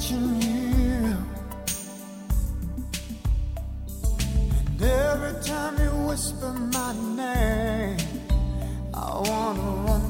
watching you. And every time you whisper my name, I wanna run.